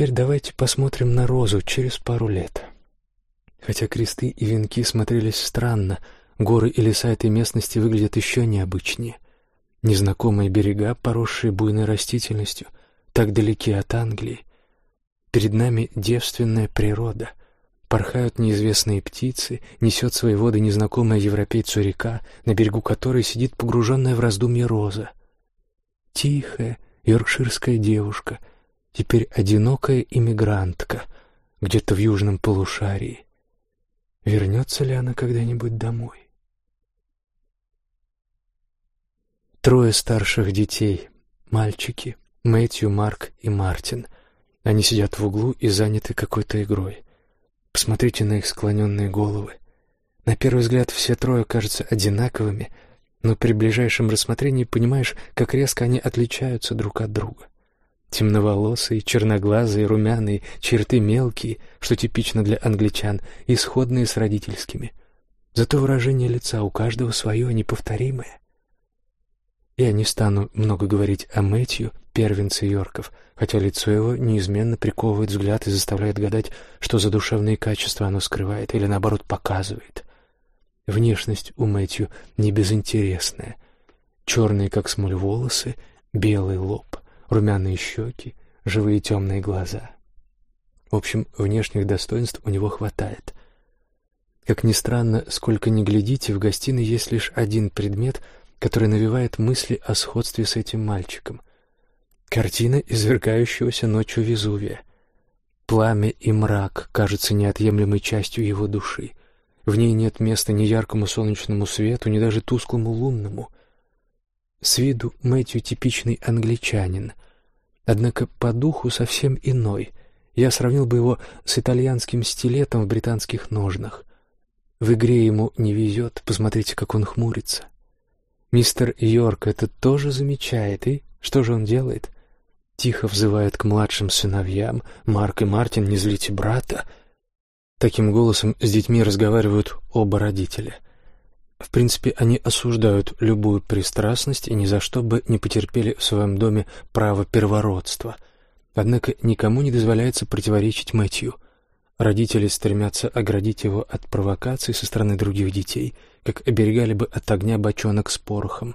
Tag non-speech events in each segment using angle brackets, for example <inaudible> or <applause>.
теперь давайте посмотрим на розу через пару лет. Хотя кресты и венки смотрелись странно, горы и леса этой местности выглядят еще необычнее. Незнакомые берега, поросшие буйной растительностью, так далеки от Англии. Перед нами девственная природа. Порхают неизвестные птицы, несет свои воды незнакомая европейцу река, на берегу которой сидит погруженная в раздумье роза. Тихая, йоркширская девушка, теперь одинокая иммигрантка, где-то в южном полушарии. Вернется ли она когда-нибудь домой? Трое старших детей, мальчики, Мэтью, Марк и Мартин. Они сидят в углу и заняты какой-то игрой. Посмотрите на их склоненные головы. На первый взгляд все трое кажутся одинаковыми, но при ближайшем рассмотрении понимаешь, как резко они отличаются друг от друга. Темноволосые, черноглазые, румяные, черты мелкие, что типично для англичан, исходные с родительскими. Зато выражение лица у каждого свое, неповторимое. Я не стану много говорить о Мэтью, первенце Йорков, хотя лицо его неизменно приковывает взгляд и заставляет гадать, что за душевные качества оно скрывает или, наоборот, показывает. Внешность у Мэтью не безинтересная. Черные, как смоль, волосы, белый лоб — румяные щеки, живые темные глаза. В общем, внешних достоинств у него хватает. Как ни странно, сколько ни глядите, в гостиной есть лишь один предмет, который навевает мысли о сходстве с этим мальчиком. Картина извергающегося ночью Везувия. Пламя и мрак кажутся неотъемлемой частью его души. В ней нет места ни яркому солнечному свету, ни даже тусклому лунному — с виду Мэтью типичный англичанин, однако по духу совсем иной. Я сравнил бы его с итальянским стилетом в британских ножнах. В игре ему не везет, посмотрите, как он хмурится. Мистер Йорк это тоже замечает, и что же он делает? Тихо взывает к младшим сыновьям. «Марк и Мартин, не злите брата!» Таким голосом с детьми разговаривают оба родителя — в принципе, они осуждают любую пристрастность и ни за что бы не потерпели в своем доме право первородства. Однако никому не дозволяется противоречить Мэтью. Родители стремятся оградить его от провокаций со стороны других детей, как оберегали бы от огня бочонок с порохом.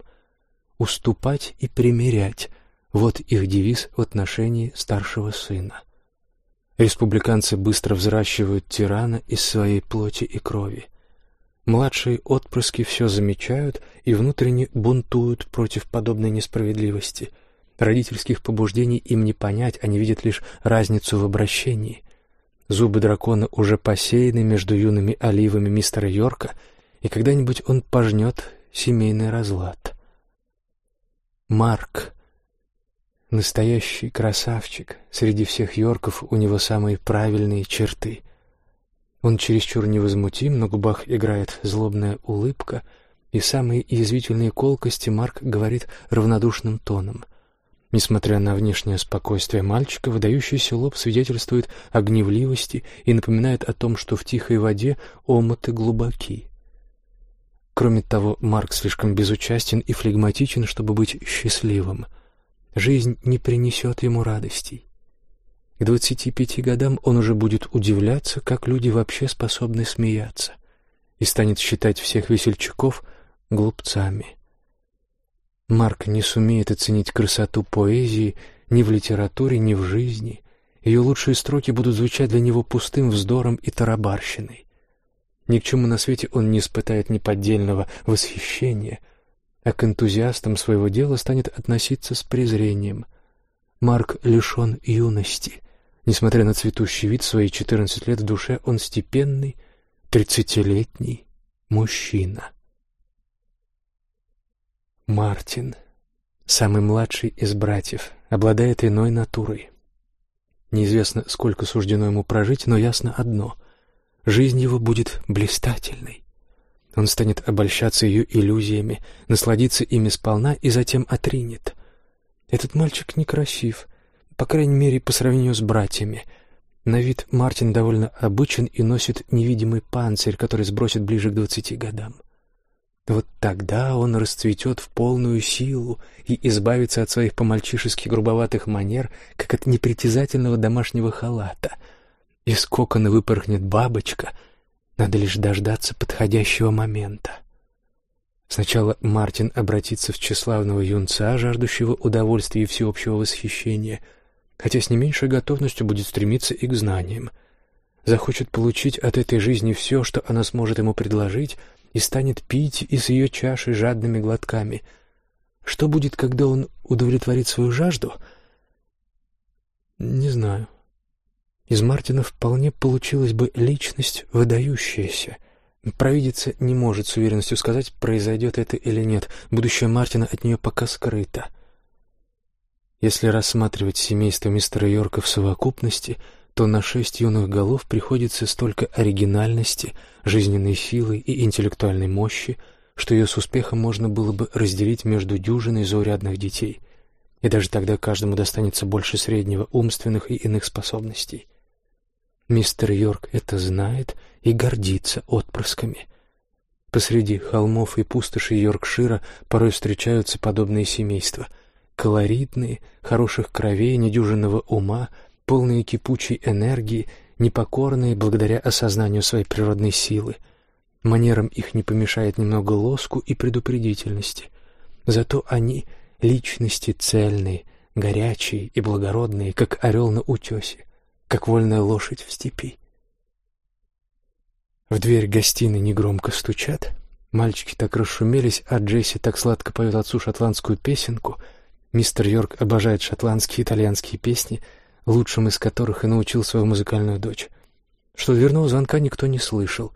«Уступать и примирять» — вот их девиз в отношении старшего сына. Республиканцы быстро взращивают тирана из своей плоти и крови — Младшие отпрыски все замечают и внутренне бунтуют против подобной несправедливости. Родительских побуждений им не понять, они видят лишь разницу в обращении. Зубы дракона уже посеяны между юными оливами мистера Йорка, и когда-нибудь он пожнет семейный разлад. Марк — настоящий красавчик. Среди всех Йорков у него самые правильные черты — он чересчур невозмутим, на губах играет злобная улыбка, и самые язвительные колкости Марк говорит равнодушным тоном. Несмотря на внешнее спокойствие мальчика, выдающийся лоб свидетельствует о гневливости и напоминает о том, что в тихой воде омуты глубоки. Кроме того, Марк слишком безучастен и флегматичен, чтобы быть счастливым. Жизнь не принесет ему радостей. К двадцати пяти годам он уже будет удивляться, как люди вообще способны смеяться, и станет считать всех весельчаков глупцами. Марк не сумеет оценить красоту поэзии ни в литературе, ни в жизни. Ее лучшие строки будут звучать для него пустым вздором и тарабарщиной. Ни к чему на свете он не испытает неподдельного восхищения, а к энтузиастам своего дела станет относиться с презрением. Марк лишен юности, Несмотря на цветущий вид, свои четырнадцать лет в душе он степенный, тридцатилетний мужчина. Мартин, самый младший из братьев, обладает иной натурой. Неизвестно, сколько суждено ему прожить, но ясно одно — жизнь его будет блистательной. Он станет обольщаться ее иллюзиями, насладиться ими сполна и затем отринет. Этот мальчик некрасив, по крайней мере, по сравнению с братьями. На вид Мартин довольно обычен и носит невидимый панцирь, который сбросит ближе к двадцати годам. Вот тогда он расцветет в полную силу и избавится от своих по-мальчишески грубоватых манер, как от непритязательного домашнего халата. Из кокона выпорхнет бабочка, надо лишь дождаться подходящего момента. Сначала Мартин обратится в тщеславного юнца, жаждущего удовольствия и всеобщего восхищения, хотя с не меньшей готовностью будет стремиться и к знаниям. Захочет получить от этой жизни все, что она сможет ему предложить — и станет пить из ее чаши жадными глотками. Что будет, когда он удовлетворит свою жажду? Не знаю. Из Мартина вполне получилась бы личность выдающаяся. Провидица не может с уверенностью сказать, произойдет это или нет. Будущее Мартина от нее пока скрыто. Если рассматривать семейство мистера Йорка в совокупности — то на шесть юных голов приходится столько оригинальности, жизненной силы и интеллектуальной мощи, что ее с успехом можно было бы разделить между дюжиной заурядных детей, и даже тогда каждому достанется больше среднего умственных и иных способностей. Мистер Йорк это знает и гордится отпрысками. Посреди холмов и пустоши Йоркшира порой встречаются подобные семейства — колоритные, хороших кровей, недюжинного ума — полные кипучей энергии, непокорные благодаря осознанию своей природной силы. Манерам их не помешает немного лоску и предупредительности. Зато они — личности цельные, горячие и благородные, как орел на утесе, как вольная лошадь в степи. В дверь гостиной негромко стучат. Мальчики так расшумелись, а Джесси так сладко поет отцу шотландскую песенку. Мистер Йорк обожает шотландские и итальянские песни — лучшим из которых и научил свою музыкальную дочь. Что дверного звонка никто не слышал.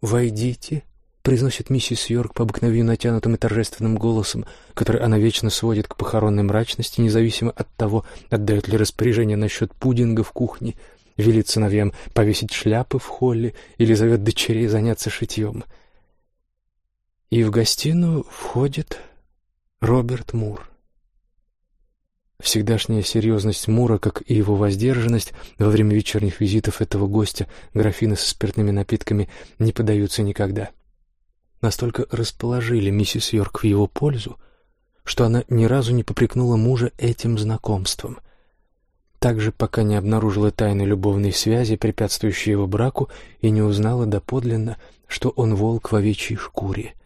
«Войдите», — произносит миссис Йорк по обыкновению натянутым и торжественным голосом, который она вечно сводит к похоронной мрачности, независимо от того, отдает ли распоряжение насчет пудинга в кухне, велит сыновьям повесить шляпы в холле или зовет дочерей заняться шитьем. И в гостиную входит Роберт Мур. Всегдашняя серьезность Мура, как и его воздержанность во время вечерних визитов этого гостя, графины со спиртными напитками не подаются никогда. Настолько расположили миссис Йорк в его пользу, что она ни разу не попрекнула мужа этим знакомством. Также пока не обнаружила тайны любовной связи, препятствующей его браку, и не узнала доподлинно, что он волк в овечьей шкуре —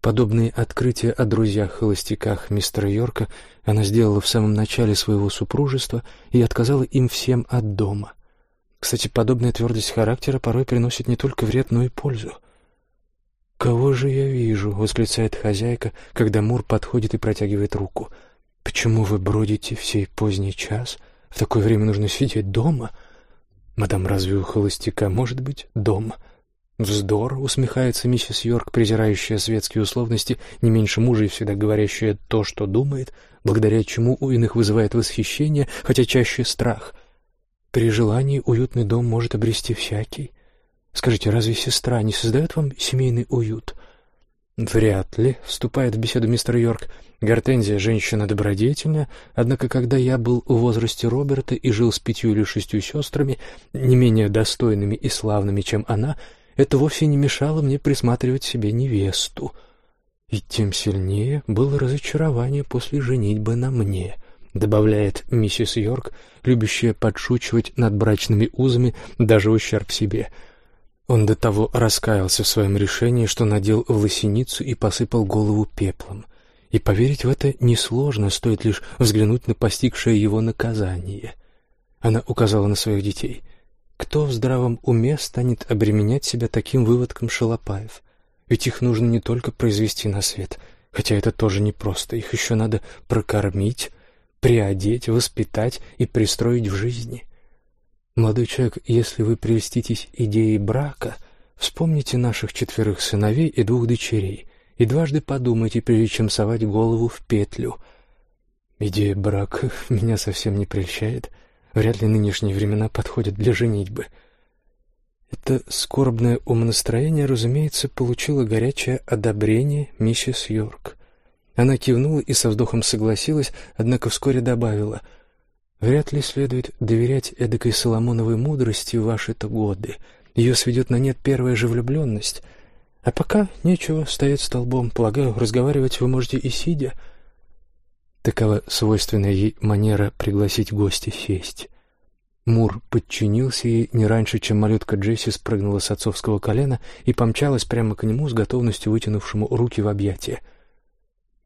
Подобные открытия о друзьях-холостяках мистера Йорка она сделала в самом начале своего супружества и отказала им всем от дома. Кстати, подобная твердость характера порой приносит не только вред, но и пользу. «Кого же я вижу?» — восклицает хозяйка, когда Мур подходит и протягивает руку. «Почему вы бродите в сей поздний час? В такое время нужно сидеть дома?» «Мадам, разве у холостяка может быть дома?» «Вздор!» — усмехается миссис Йорк, презирающая светские условности, не меньше мужа и всегда говорящая то, что думает, благодаря чему у иных вызывает восхищение, хотя чаще страх. При желании уютный дом может обрести всякий. Скажите, разве сестра не создает вам семейный уют? Вряд ли, вступает в беседу мистер Йорк. Гортензия — женщина добродетельная, однако когда я был в возрасте Роберта и жил с пятью или шестью сестрами, не менее достойными и славными, чем она — это вовсе не мешало мне присматривать себе невесту. И тем сильнее было разочарование после женитьбы на мне, добавляет миссис Йорк, любящая подшучивать над брачными узами даже ущерб себе. Он до того раскаялся в своем решении, что надел в лосиницу и посыпал голову пеплом. И поверить в это несложно, стоит лишь взглянуть на постигшее его наказание. Она указала на своих детей. Кто в здравом уме станет обременять себя таким выводком шалопаев? Ведь их нужно не только произвести на свет, хотя это тоже непросто, их еще надо прокормить, приодеть, воспитать и пристроить в жизни. Молодой человек, если вы прельститесь идеей брака, вспомните наших четверых сыновей и двух дочерей и дважды подумайте, прежде чем совать голову в петлю. Идея брака <laughs> меня совсем не прельщает — Вряд ли нынешние времена подходят для женитьбы. Это скорбное умонастроение, разумеется, получило горячее одобрение миссис Йорк. Она кивнула и со вздохом согласилась, однако вскоре добавила, «Вряд ли следует доверять эдакой Соломоновой мудрости в ваши-то годы. Ее сведет на нет первая же влюбленность. А пока нечего стоять столбом. Полагаю, разговаривать вы можете и сидя. Такова свойственная ей манера пригласить гостя сесть. Мур подчинился ей не раньше, чем малютка Джесси спрыгнула с отцовского колена и помчалась прямо к нему с готовностью вытянувшему руки в объятия.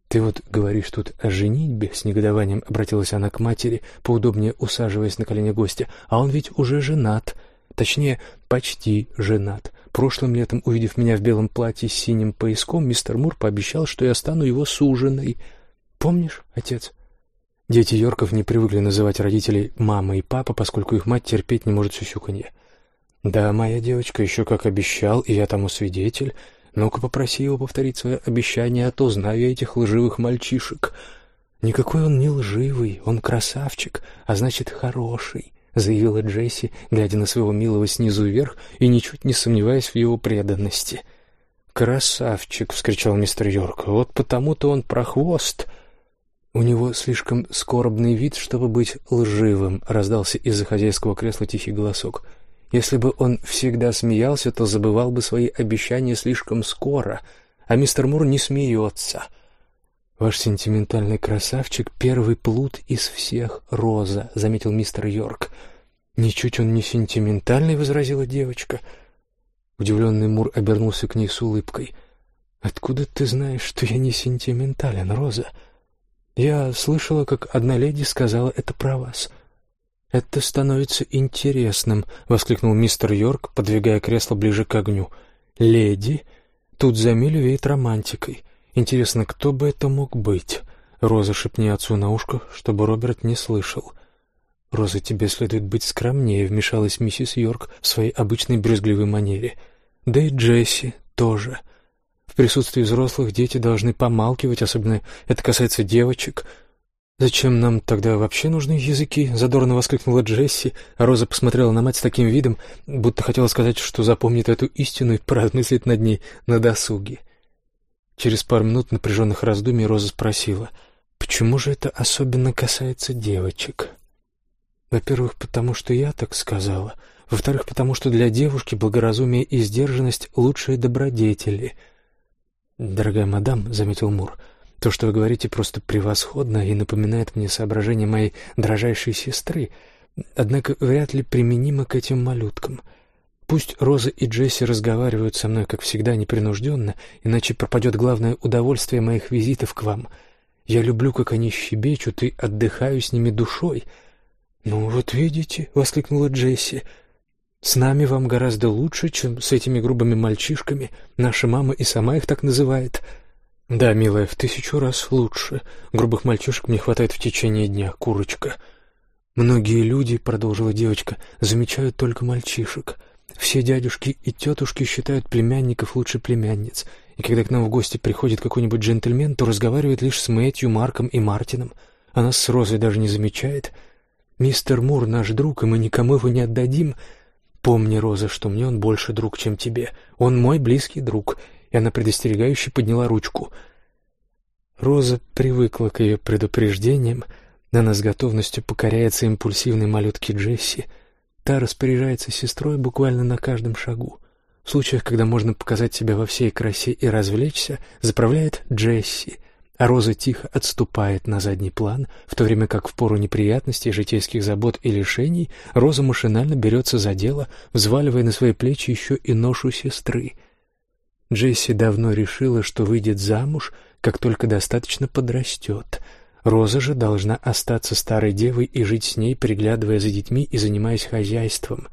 «Ты вот говоришь тут о женитьбе?» — с негодованием обратилась она к матери, поудобнее усаживаясь на колени гостя. «А он ведь уже женат. Точнее, почти женат. Прошлым летом, увидев меня в белом платье с синим пояском, мистер Мур пообещал, что я стану его суженой. Помнишь, отец?» Дети Йорков не привыкли называть родителей «мама» и «папа», поскольку их мать терпеть не может сюсюканье. «Да, моя девочка, еще как обещал, и я тому свидетель. Ну-ка попроси его повторить свое обещание, а то знаю я этих лживых мальчишек. Никакой он не лживый, он красавчик, а значит, хороший», — заявила Джесси, глядя на своего милого снизу вверх и ничуть не сомневаясь в его преданности. «Красавчик!» — вскричал мистер Йорк. «Вот потому-то он прохвост!» «У него слишком скорбный вид, чтобы быть лживым», — раздался из-за хозяйского кресла тихий голосок. «Если бы он всегда смеялся, то забывал бы свои обещания слишком скоро, а мистер Мур не смеется». «Ваш сентиментальный красавчик — первый плут из всех, Роза», — заметил мистер Йорк. «Ничуть он не сентиментальный», — возразила девочка. Удивленный Мур обернулся к ней с улыбкой. «Откуда ты знаешь, что я не сентиментален, Роза?» Я слышала, как одна леди сказала это про вас. Это становится интересным, воскликнул мистер Йорк, подвигая кресло ближе к огню. Леди, тут за милю веет романтикой. Интересно, кто бы это мог быть? Роза шепни отцу на ушко, чтобы Роберт не слышал. Роза, тебе следует быть скромнее, вмешалась миссис Йорк в своей обычной брюзгливой манере. Да и Джесси тоже. В присутствии взрослых дети должны помалкивать, особенно это касается девочек. «Зачем нам тогда вообще нужны языки?» — задорно воскликнула Джесси, а Роза посмотрела на мать с таким видом, будто хотела сказать, что запомнит эту истину и поразмыслит над ней на досуге. Через пару минут напряженных раздумий Роза спросила, «Почему же это особенно касается девочек?» «Во-первых, потому что я так сказала. Во-вторых, потому что для девушки благоразумие и сдержанность — лучшие добродетели». «Дорогая мадам», — заметил Мур, — «то, что вы говорите, просто превосходно и напоминает мне соображения моей дрожайшей сестры, однако вряд ли применимо к этим малюткам. Пусть Роза и Джесси разговаривают со мной, как всегда, непринужденно, иначе пропадет главное удовольствие моих визитов к вам. Я люблю, как они щебечут, и отдыхаю с ними душой». «Ну вот видите», — воскликнула Джесси, — с нами вам гораздо лучше, чем с этими грубыми мальчишками. Наша мама и сама их так называет. Да, милая, в тысячу раз лучше. Грубых мальчишек мне хватает в течение дня, курочка. Многие люди, продолжила девочка, замечают только мальчишек. Все дядюшки и тетушки считают племянников лучше племянниц. И когда к нам в гости приходит какой-нибудь джентльмен, то разговаривает лишь с Мэтью, Марком и Мартином. А нас с Розой даже не замечает. Мистер Мур наш друг, и мы никому его не отдадим. «Помни, Роза, что мне он больше друг, чем тебе. Он мой близкий друг». И она предостерегающе подняла ручку. Роза привыкла к ее предупреждениям. Она с готовностью покоряется импульсивной малютке Джесси. Та распоряжается сестрой буквально на каждом шагу. В случаях, когда можно показать себя во всей красе и развлечься, заправляет Джесси — Роза тихо отступает на задний план, в то время как в пору неприятностей, житейских забот и лишений Роза машинально берется за дело, взваливая на свои плечи еще и ношу сестры. Джесси давно решила, что выйдет замуж, как только достаточно подрастет. Роза же должна остаться старой девой и жить с ней, приглядывая за детьми и занимаясь хозяйством.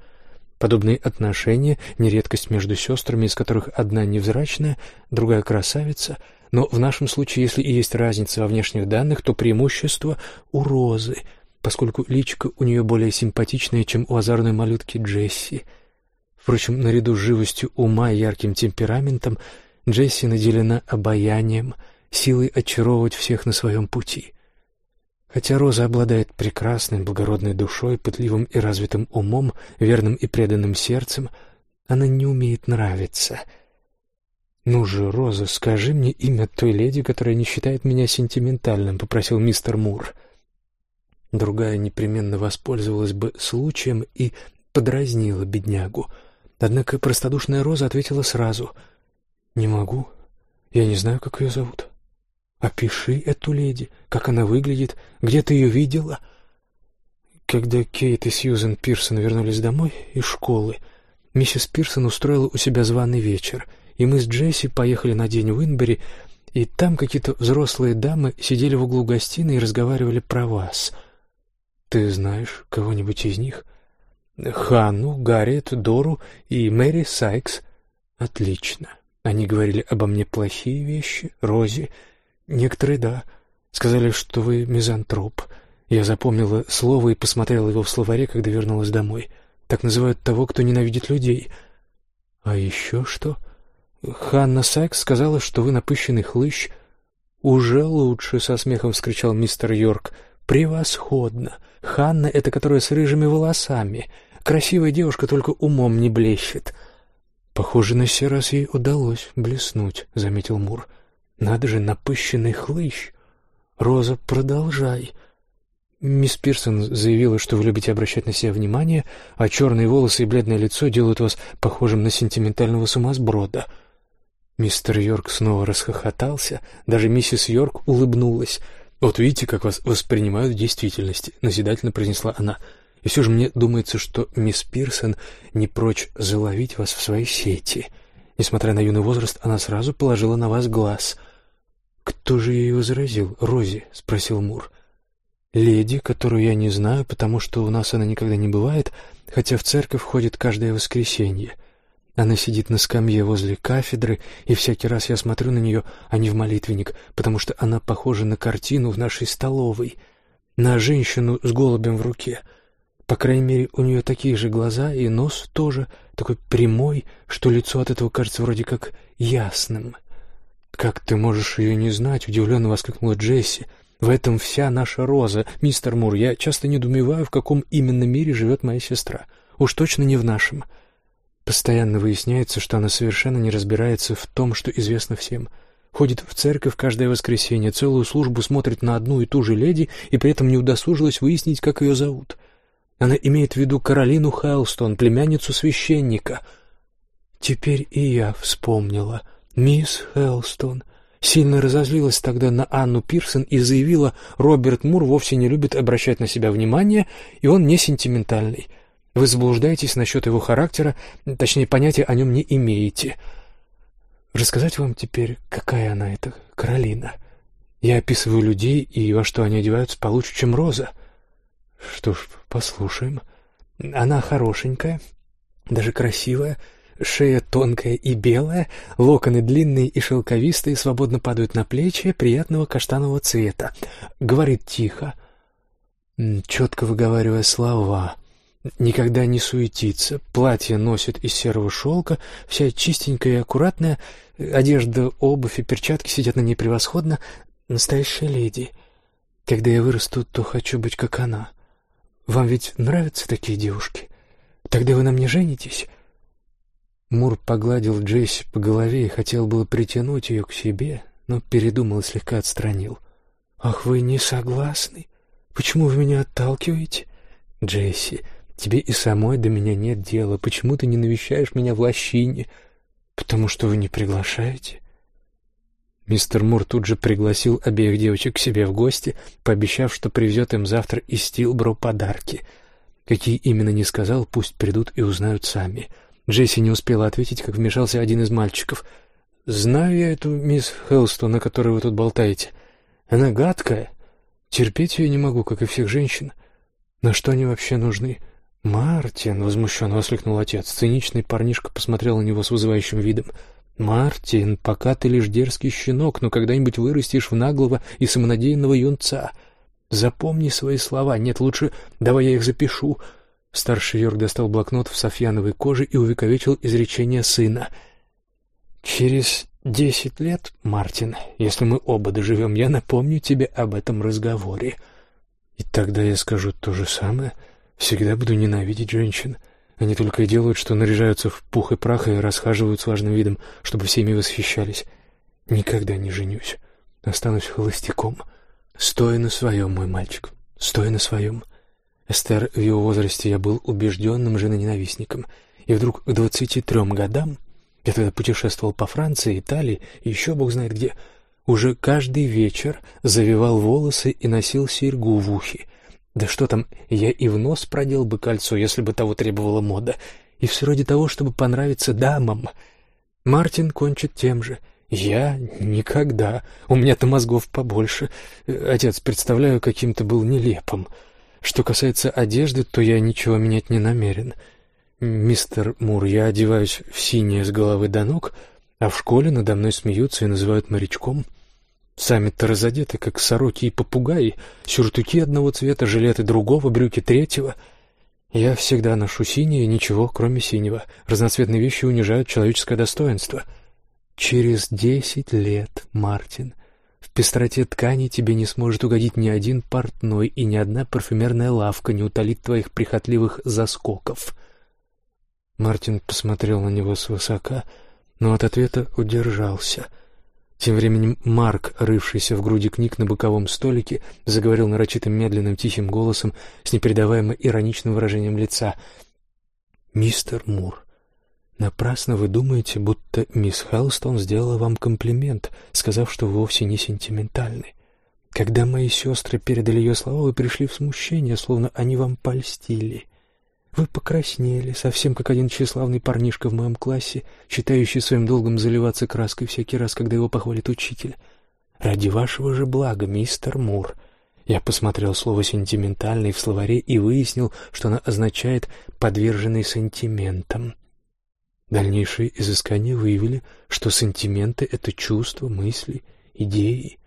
Подобные отношения — не редкость между сестрами, из которых одна невзрачная, другая красавица — но в нашем случае, если и есть разница во внешних данных, то преимущество у Розы, поскольку личико у нее более симпатичное, чем у озорной малютки Джесси. Впрочем, наряду с живостью ума и ярким темпераментом, Джесси наделена обаянием, силой очаровывать всех на своем пути. Хотя Роза обладает прекрасной, благородной душой, пытливым и развитым умом, верным и преданным сердцем, она не умеет нравиться — «Ну же, Роза, скажи мне имя той леди, которая не считает меня сентиментальным», — попросил мистер Мур. Другая непременно воспользовалась бы случаем и подразнила беднягу. Однако простодушная Роза ответила сразу. «Не могу. Я не знаю, как ее зовут». «Опиши эту леди. Как она выглядит? Где ты ее видела?» Когда Кейт и Сьюзен Пирсон вернулись домой из школы, миссис Пирсон устроила у себя званый вечер, и мы с Джесси поехали на день в Уинбери, и там какие-то взрослые дамы сидели в углу гостиной и разговаривали про вас. Ты знаешь кого-нибудь из них? Ханну, Гарриет, Дору и Мэри Сайкс. Отлично. Они говорили обо мне плохие вещи, Рози. Некоторые, да. Сказали, что вы мизантроп. Я запомнила слово и посмотрела его в словаре, когда вернулась домой. Так называют того, кто ненавидит людей. А еще что? Ханна Сайкс сказала, что вы напыщенный хлыщ. Уже лучше, со смехом вскричал мистер Йорк. Превосходно. Ханна — это которая с рыжими волосами. Красивая девушка, только умом не блещет. Похоже, на сей раз ей удалось блеснуть, — заметил Мур. Надо же, напыщенный хлыщ. Роза, продолжай. Мисс Пирсон заявила, что вы любите обращать на себя внимание, а черные волосы и бледное лицо делают вас похожим на сентиментального сумасброда. Мистер Йорк снова расхохотался, даже миссис Йорк улыбнулась — «Вот видите, как вас воспринимают в действительности», — назидательно произнесла она. «И все же мне думается, что мисс Пирсон не прочь заловить вас в свои сети. Несмотря на юный возраст, она сразу положила на вас глаз». «Кто же ей возразил? Рози?» — спросил Мур. «Леди, которую я не знаю, потому что у нас она никогда не бывает, хотя в церковь ходит каждое воскресенье. Она сидит на скамье возле кафедры, и всякий раз я смотрю на нее, а не в молитвенник, потому что она похожа на картину в нашей столовой, на женщину с голубем в руке. По крайней мере, у нее такие же глаза, и нос тоже такой прямой, что лицо от этого кажется вроде как ясным. «Как ты можешь ее не знать?» — удивленно воскликнула Джесси. «В этом вся наша роза, мистер Мур. Я часто недоумеваю, в каком именно мире живет моя сестра. Уж точно не в нашем». Постоянно выясняется, что она совершенно не разбирается в том, что известно всем. Ходит в церковь каждое воскресенье, целую службу смотрит на одну и ту же леди и при этом не удосужилась выяснить, как ее зовут. Она имеет в виду Каролину Хелстон, племянницу священника. Теперь и я вспомнила. Мисс Хелстон сильно разозлилась тогда на Анну Пирсон и заявила, Роберт Мур вовсе не любит обращать на себя внимание, и он не сентиментальный. Вы заблуждаетесь насчет его характера, точнее, понятия о нем не имеете. Рассказать вам теперь, какая она, эта Каролина? Я описываю людей, и во что они одеваются получше, чем Роза. Что ж, послушаем. Она хорошенькая, даже красивая, шея тонкая и белая, локоны длинные и шелковистые, свободно падают на плечи, приятного каштанового цвета. Говорит тихо, четко выговаривая слова — никогда не суетится, платье носит из серого шелка, вся чистенькая и аккуратная, одежда, обувь и перчатки сидят на ней превосходно, настоящая леди. Когда я вырасту, то хочу быть как она. Вам ведь нравятся такие девушки? Тогда вы на мне женитесь?» Мур погладил Джесси по голове и хотел было притянуть ее к себе, но передумал и слегка отстранил. «Ах, вы не согласны? Почему вы меня отталкиваете?» «Джесси, Тебе и самой до меня нет дела. Почему ты не навещаешь меня в лощине? Потому что вы не приглашаете. Мистер Мур тут же пригласил обеих девочек к себе в гости, пообещав, что привезет им завтра из Стилбро подарки. Какие именно не сказал, пусть придут и узнают сами. Джесси не успела ответить, как вмешался один из мальчиков. «Знаю я эту мисс Хелстон, о которой вы тут болтаете. Она гадкая. Терпеть ее не могу, как и всех женщин. На что они вообще нужны?» «Мартин!» — возмущенно воскликнул отец. Циничный парнишка посмотрел на него с вызывающим видом. «Мартин, пока ты лишь дерзкий щенок, но когда-нибудь вырастешь в наглого и самонадеянного юнца. Запомни свои слова. Нет, лучше давай я их запишу». Старший Йорк достал блокнот в софьяновой коже и увековечил изречение сына. «Через десять лет, Мартин, если мы оба доживем, я напомню тебе об этом разговоре. И тогда я скажу то же самое». Всегда буду ненавидеть женщин. Они только и делают, что наряжаются в пух и прах и расхаживают с важным видом, чтобы всеми восхищались. Никогда не женюсь. Останусь холостяком. Стой на своем, мой мальчик. Стой на своем. Эстер, в его возрасте я был убежденным женоненавистником. И вдруг к двадцати трем годам Я тогда путешествовал по Франции, Италии и еще бог знает где. Уже каждый вечер завивал волосы и носил серьгу в ухе. Да что там, я и в нос продел бы кольцо, если бы того требовала мода. И все ради того, чтобы понравиться дамам. Мартин кончит тем же. Я никогда. У меня-то мозгов побольше. Отец, представляю, каким то был нелепым. Что касается одежды, то я ничего менять не намерен. Мистер Мур, я одеваюсь в синее с головы до ног, а в школе надо мной смеются и называют морячком. Сами-то разодеты, как сороки и попугаи, сюртуки одного цвета, жилеты другого, брюки третьего. Я всегда ношу синее, ничего, кроме синего. Разноцветные вещи унижают человеческое достоинство. Через десять лет, Мартин, в пестроте ткани тебе не сможет угодить ни один портной, и ни одна парфюмерная лавка не утолит твоих прихотливых заскоков. Мартин посмотрел на него свысока, но от ответа удержался — тем временем Марк, рывшийся в груди книг на боковом столике, заговорил нарочитым медленным тихим голосом с непередаваемо ироничным выражением лица. «Мистер Мур, напрасно вы думаете, будто мисс Хелстон сделала вам комплимент, сказав, что вовсе не сентиментальны. Когда мои сестры передали ее слова, вы пришли в смущение, словно они вам польстили. Вы покраснели, совсем как один тщеславный парнишка в моем классе, считающий своим долгом заливаться краской всякий раз, когда его похвалит учитель. Ради вашего же блага, мистер Мур. Я посмотрел слово «сентиментальный» в словаре и выяснил, что оно означает «подверженный сантиментам». Дальнейшие изыскания выявили, что сентименты — это чувства, мысли, идеи.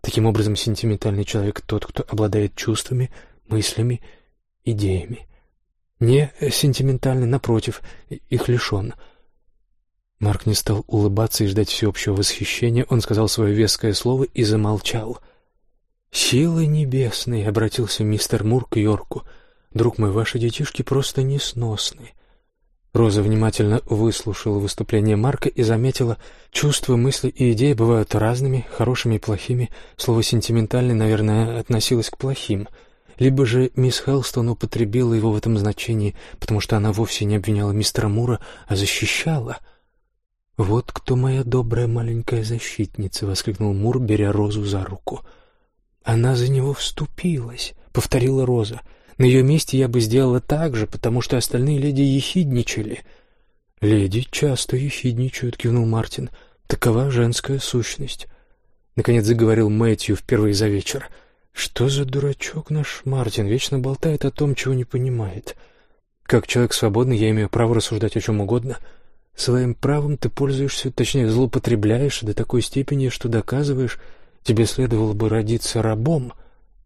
Таким образом, сентиментальный человек — тот, кто обладает чувствами, мыслями, идеями. Не сентиментальный, напротив, их лишен. Марк не стал улыбаться и ждать всеобщего восхищения. Он сказал свое веское слово и замолчал. «Силы небесные!» — обратился мистер Мур к Йорку. «Друг мой, ваши детишки просто несносны». Роза внимательно выслушала выступление Марка и заметила, чувства, мысли и идеи бывают разными, хорошими и плохими. Слово «сентиментальный», наверное, относилось к плохим — либо же мисс Хелстон употребила его в этом значении, потому что она вовсе не обвиняла мистера Мура, а защищала. «Вот кто моя добрая маленькая защитница!» — воскликнул Мур, беря Розу за руку. «Она за него вступилась», — повторила Роза. «На ее месте я бы сделала так же, потому что остальные леди ехидничали». «Леди часто ехидничают», — кивнул Мартин. «Такова женская сущность». Наконец заговорил Мэтью впервые за вечер — что за дурачок наш Мартин, вечно болтает о том, чего не понимает. Как человек свободный, я имею право рассуждать о чем угодно. Своим правом ты пользуешься, точнее, злоупотребляешь до такой степени, что доказываешь, тебе следовало бы родиться рабом.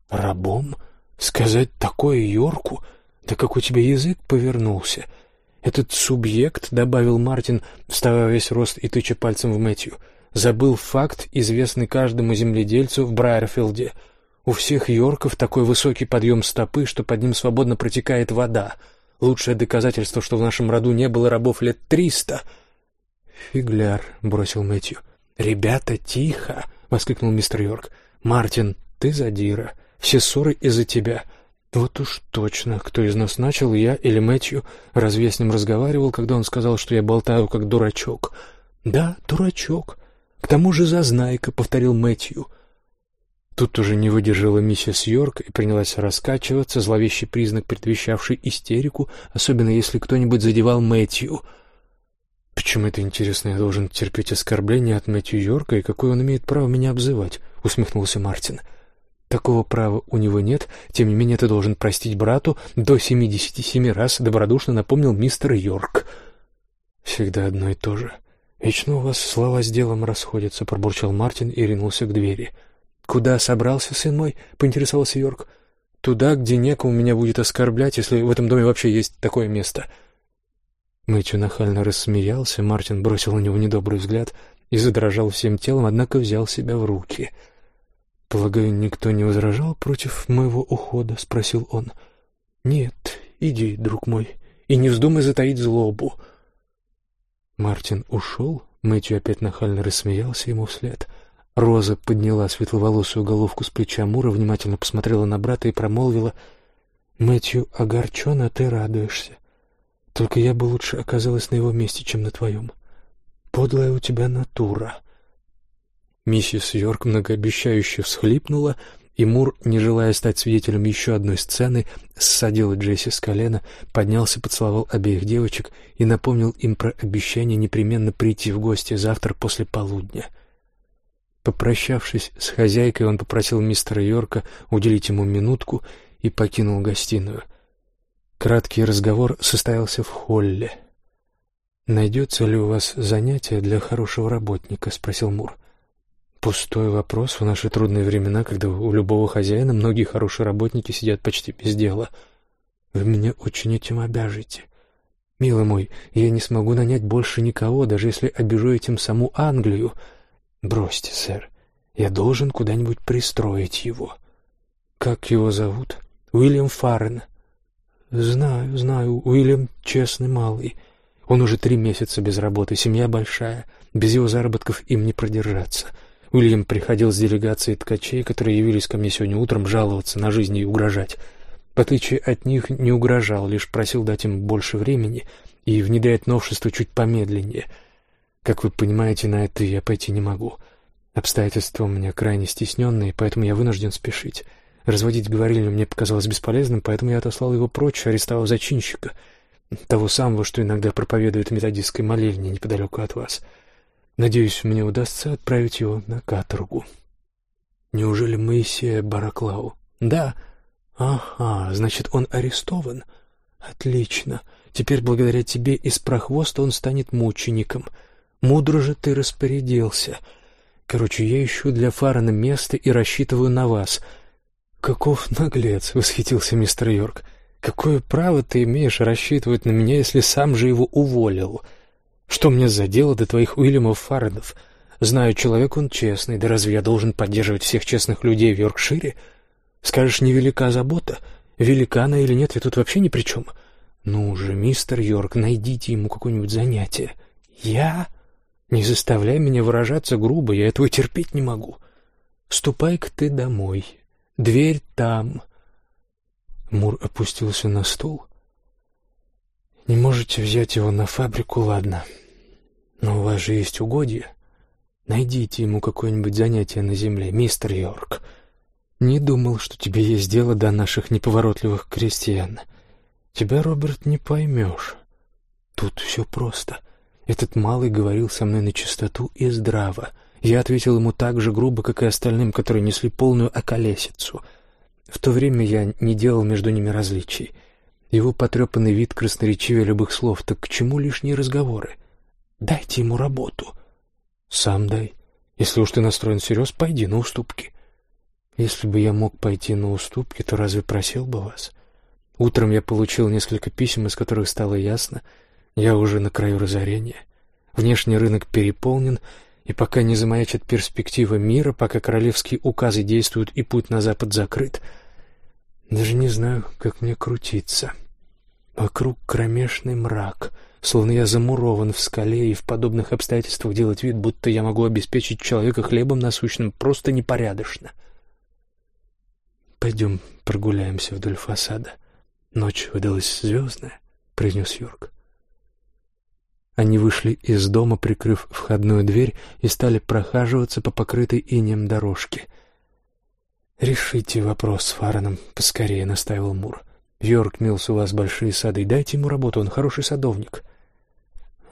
Рабом? Сказать такое Йорку? Да как у тебя язык повернулся? Этот субъект, — добавил Мартин, вставая весь рост и тыча пальцем в Мэтью, — забыл факт, известный каждому земледельцу в Брайерфилде — у всех Йорков такой высокий подъем стопы, что под ним свободно протекает вода. Лучшее доказательство, что в нашем роду не было рабов лет триста. «Фигляр», — бросил Мэтью. «Ребята, тихо!» — воскликнул мистер Йорк. «Мартин, ты задира. Все ссоры из-за тебя». «Вот уж точно, кто из нас начал, я или Мэтью? Разве я с ним разговаривал, когда он сказал, что я болтаю как дурачок?» «Да, дурачок. К тому же зазнайка», — повторил Мэтью. Тут уже не выдержала миссис Йорк и принялась раскачиваться, зловещий признак, предвещавший истерику, особенно если кто-нибудь задевал Мэтью. «Почему это интересно, я должен терпеть оскорбления от Мэтью Йорка, и какое он имеет право меня обзывать?» — усмехнулся Мартин. «Такого права у него нет, тем не менее ты должен простить брату до семидесяти семи раз», — добродушно напомнил мистер Йорк. «Всегда одно и то же. Вечно у вас слова с делом расходятся», — пробурчал Мартин и ринулся к двери. — «Куда собрался, сын мой?» — поинтересовался Йорк. «Туда, где некому меня будет оскорблять, если в этом доме вообще есть такое место». Мэтью нахально рассмеялся, Мартин бросил на него недобрый взгляд и задрожал всем телом, однако взял себя в руки. «Полагаю, никто не возражал против моего ухода?» — спросил он. «Нет, иди, друг мой, и не вздумай затаить злобу». Мартин ушел, Мэтью опять нахально рассмеялся ему вслед — Роза подняла светловолосую головку с плеча Мура, внимательно посмотрела на брата и промолвила, «Мэтью огорчен, а ты радуешься. Только я бы лучше оказалась на его месте, чем на твоем. Подлая у тебя натура». Миссис Йорк многообещающе всхлипнула, и Мур, не желая стать свидетелем еще одной сцены, ссадил Джесси с колена, поднялся, поцеловал обеих девочек и напомнил им про обещание непременно прийти в гости завтра после полудня. Попрощавшись с хозяйкой, он попросил мистера Йорка уделить ему минутку и покинул гостиную. Краткий разговор состоялся в холле. «Найдется ли у вас занятие для хорошего работника?» — спросил Мур. Пустой вопрос в наши трудные времена, когда у любого хозяина многие хорошие работники сидят почти без дела. Вы меня очень этим обяжете. Милый мой, я не смогу нанять больше никого, даже если обижу этим саму Англию. Бросьте, сэр, я должен куда-нибудь пристроить его. Как его зовут? Уильям Фаррен. Знаю, знаю, Уильям честный малый. Он уже три месяца без работы, семья большая. Без его заработков им не продержаться. — Уильям приходил с делегацией ткачей, которые явились ко мне сегодня утром жаловаться на жизнь и угрожать. В отличие от них, не угрожал, лишь просил дать им больше времени и внедрять новшества чуть помедленнее. Как вы понимаете, на это я пойти не могу. Обстоятельства у меня крайне стесненные, поэтому я вынужден спешить. Разводить говорильню мне показалось бесполезным, поэтому я отослал его прочь, арестовав зачинщика, того самого, что иногда проповедует в методистской молельне неподалеку от вас. — Надеюсь, мне удастся отправить его на каторгу. Неужели Моисея Бараклау? Да. Ага, значит, он арестован. Отлично. Теперь благодаря тебе из прохвоста он станет мучеником. Мудро же ты распорядился. Короче, я ищу для Фарана место и рассчитываю на вас. Каков наглец, восхитился мистер Йорк. Какое право ты имеешь рассчитывать на меня, если сам же его уволил? — что мне за дело до твоих Уильямов Фарренов? Знаю, человек он честный, да разве я должен поддерживать всех честных людей в Йоркшире? Скажешь, невелика забота? Велика она или нет, я тут вообще ни при чем. Ну же, мистер Йорк, найдите ему какое-нибудь занятие. Я? Не заставляй меня выражаться грубо, я этого терпеть не могу. Ступай-ка ты домой. Дверь там. Мур опустился на стул. Не можете взять его на фабрику, ладно. Но у вас же есть угодья. Найдите ему какое-нибудь занятие на земле, мистер Йорк. Не думал, что тебе есть дело до наших неповоротливых крестьян. Тебя, Роберт, не поймешь. Тут все просто. Этот малый говорил со мной на чистоту и здраво. Я ответил ему так же грубо, как и остальным, которые несли полную околесицу. В то время я не делал между ними различий. Его потрепанный вид красноречивее любых слов. Так к чему лишние разговоры? Дайте ему работу. Сам дай. Если уж ты настроен всерьез, пойди на уступки. Если бы я мог пойти на уступки, то разве просил бы вас? Утром я получил несколько писем, из которых стало ясно, я уже на краю разорения. Внешний рынок переполнен, и пока не замаячит перспектива мира, пока королевские указы действуют и путь на запад закрыт, даже не знаю, как мне крутиться. Вокруг кромешный мрак — словно я замурован в скале, и в подобных обстоятельствах делать вид, будто я могу обеспечить человека хлебом насущным, просто непорядочно. «Пойдем прогуляемся вдоль фасада. Ночь выдалась звездная», — произнес Йорк. Они вышли из дома, прикрыв входную дверь, и стали прохаживаться по покрытой инеем дорожке. «Решите вопрос с Фараном поскорее», — настаивал Мур. «Йорк Милс, у вас большие сады, дайте ему работу, он хороший садовник».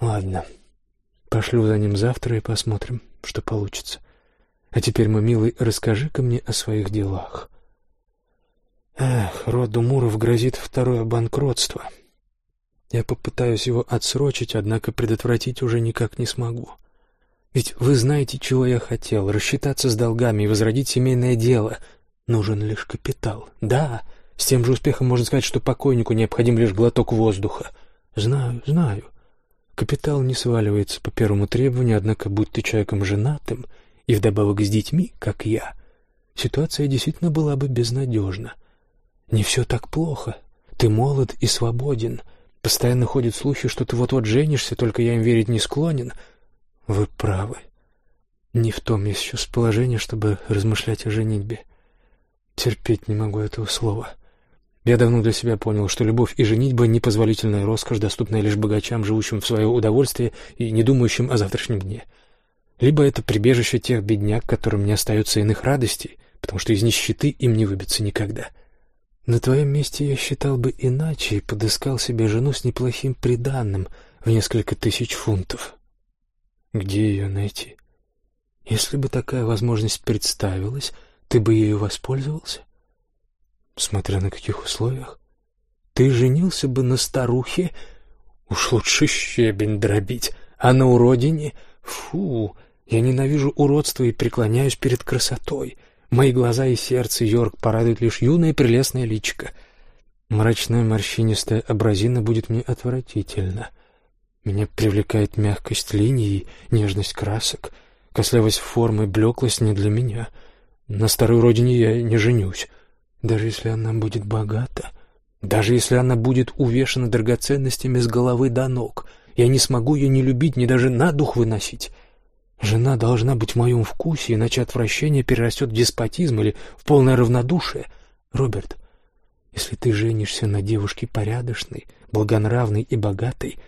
Ладно, пошлю за ним завтра и посмотрим, что получится. А теперь, мой милый, расскажи-ка мне о своих делах. Эх, роду Муров грозит второе банкротство. Я попытаюсь его отсрочить, однако предотвратить уже никак не смогу. Ведь вы знаете, чего я хотел — рассчитаться с долгами и возродить семейное дело. Нужен лишь капитал. Да, с тем же успехом можно сказать, что покойнику необходим лишь глоток воздуха. Знаю, знаю. Капитал не сваливается по первому требованию, однако, будь ты человеком женатым и вдобавок с детьми, как я, ситуация действительно была бы безнадежна. Не все так плохо. Ты молод и свободен. Постоянно ходят слухи, что ты вот-вот женишься, только я им верить не склонен. Вы правы. Не в том есть сейчас положение, чтобы размышлять о женитьбе. Терпеть не могу этого слова. Я давно для себя понял, что любовь и женитьба — непозволительная роскошь, доступная лишь богачам, живущим в свое удовольствие и не думающим о завтрашнем дне. Либо это прибежище тех бедняк, которым не остается иных радостей, потому что из нищеты им не выбиться никогда. На твоем месте я считал бы иначе и подыскал себе жену с неплохим приданным в несколько тысяч фунтов. Где ее найти? Если бы такая возможность представилась, ты бы ею воспользовался? Смотря на каких условиях. Ты женился бы на старухе, уж лучше щебень дробить, а на уродине — фу, я ненавижу уродство и преклоняюсь перед красотой. Мои глаза и сердце, Йорк, порадуют лишь юное прелестное личико. Мрачная морщинистая образина будет мне отвратительно. Меня привлекает мягкость линий, нежность красок, кослявость формы, блеклость не для меня. На старой родине я не женюсь. Даже если она будет богата, даже если она будет увешана драгоценностями с головы до ног, я не смогу ее ни любить, ни даже на дух выносить. Жена должна быть в моем вкусе, иначе отвращение перерастет в деспотизм или в полное равнодушие. Роберт, если ты женишься на девушке порядочной, благонравной и богатой,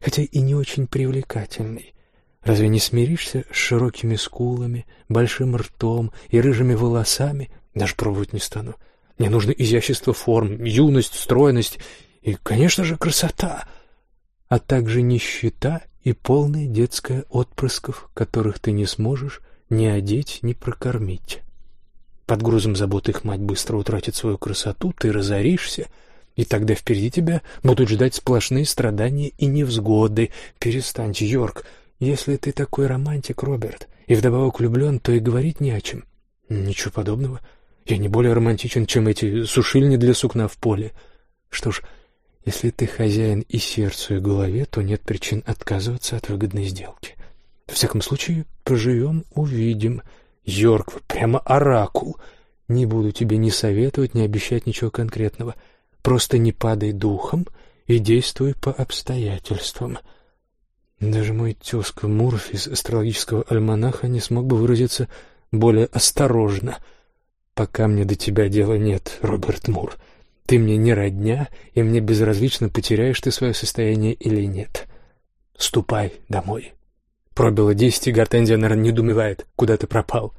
хотя и не очень привлекательной, разве не смиришься с широкими скулами, большим ртом и рыжими волосами? Даже пробовать не стану. Мне нужно изящество форм, юность, стройность и, конечно же, красота, а также нищета и полная детская отпрысков, которых ты не сможешь ни одеть, ни прокормить. Под грузом забот их мать быстро утратит свою красоту, ты разоришься, и тогда впереди тебя будут ждать сплошные страдания и невзгоды. Перестань, Йорк, если ты такой романтик, Роберт, и вдобавок влюблен, то и говорить не о чем. Ничего подобного. Я не более романтичен, чем эти сушильни для сукна в поле. Что ж, если ты хозяин и сердцу, и голове, то нет причин отказываться от выгодной сделки. Во всяком случае, поживем, увидим. Йорк, прямо оракул. Не буду тебе ни советовать, ни обещать ничего конкретного. Просто не падай духом и действуй по обстоятельствам. Даже мой тезка Мурф из астрологического альманаха не смог бы выразиться более осторожно. Пока мне до тебя дела нет, Роберт Мур. — ты мне не родня, и мне безразлично, потеряешь ты свое состояние или нет. Ступай домой. Пробило десять, и Гортензия, наверное, недоумевает, куда ты пропал.